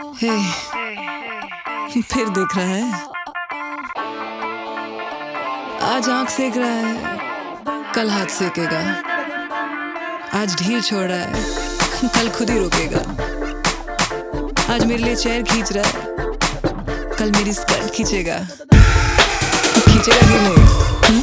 हे फिर देख रहा है। आज आँख सेक रहा है, कल हाथ सेकेगा। आज ढील छोड़ रहा है, कल खुद ही रोकेगा। आज मेरे लिए चेयर खींच रहा है, कल मेरी स्कर्ट खींचेगा। खींचेगा कि नहीं? हुँ?